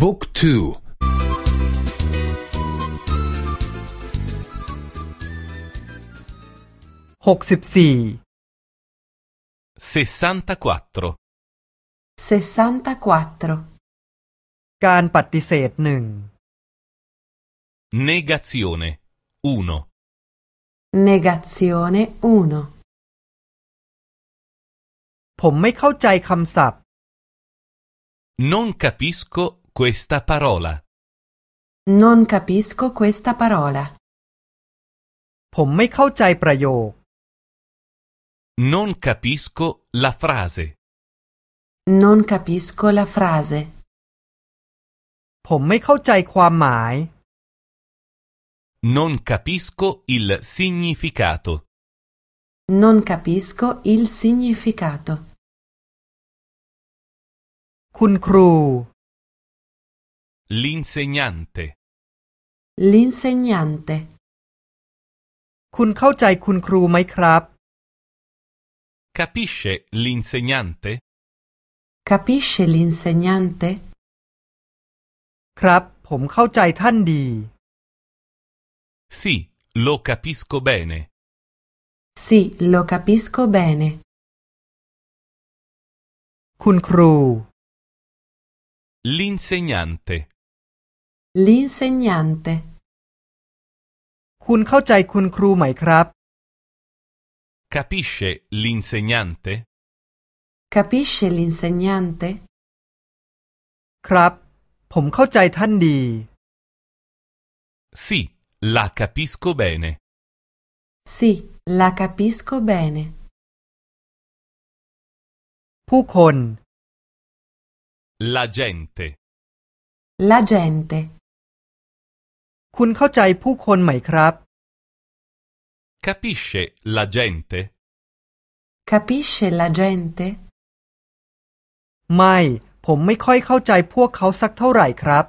บุ๊กทูหกสิบสี่ 64. 64. การปฏิเสธหนึ่ง Negazione 1. Negazione 1. ผมไม่เข้าใจคำศัพท์ Non capisco questa parola. Non capisco questa parola. ผมไม่เข้าใจประโยค Non capisco la frase. Non capisco la frase. ผมไม่เข้าใจความหมาย Non capisco il significato. Non capisco il significato. คุณครู L'insegnante. L'insegnante. คุณเข้าใจคุณครูไหมครับ Capisce l'insegnante? Capisce l'insegnante? ครับ ผมเข้าใจท่านดี Sì, lo capisco bene. Sì, lo capisco bene. คุณครู L'insegnante. L'insegnante. คุณเข้าใจคุณครูไหมครับ Capisce l'insegnante? Capisce l'insegnante? ครับ ผมเข้าใจท่านดี Sì, la capisco bene. Sì, la capisco bene. ผู้คน La gente. La gente. คุณเข้าใจผู้คนไหมครับ Capisce la gente? Capisce la gente? ไม่ ผมไม่ค่อยเข้าใจพวกเขาสักเท่าไหร่ครับ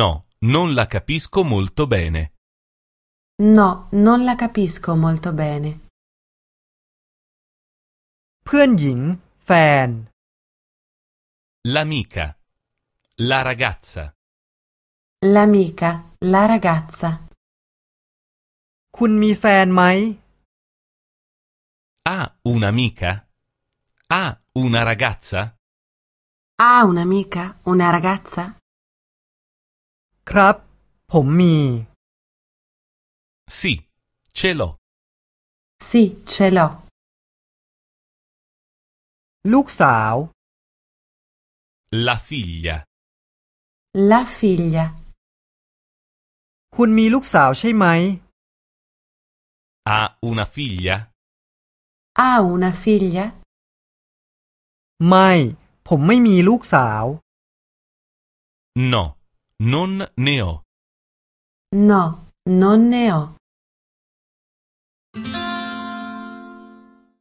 No, non la capisco molto bene. No, non la capisco molto bene. เพื่อนหญิง แฟน L'amica. La ragazza. L'amica, la ragazza. คุณมีแฟนไหม Ha un'amica? Ha una ragazza? Ha un'amica, una ragazza? ครับ ผมมี Sì, ce l'ho. Sì, ce l'ho. ลูกสาว La figlia. La figlia. คุณมีลูกสาวใช่ไหม Ha una figlia? Ha una figlia? ไม่ ผมไม่มีลูกสาว No, non ne ho. No, non ne ho.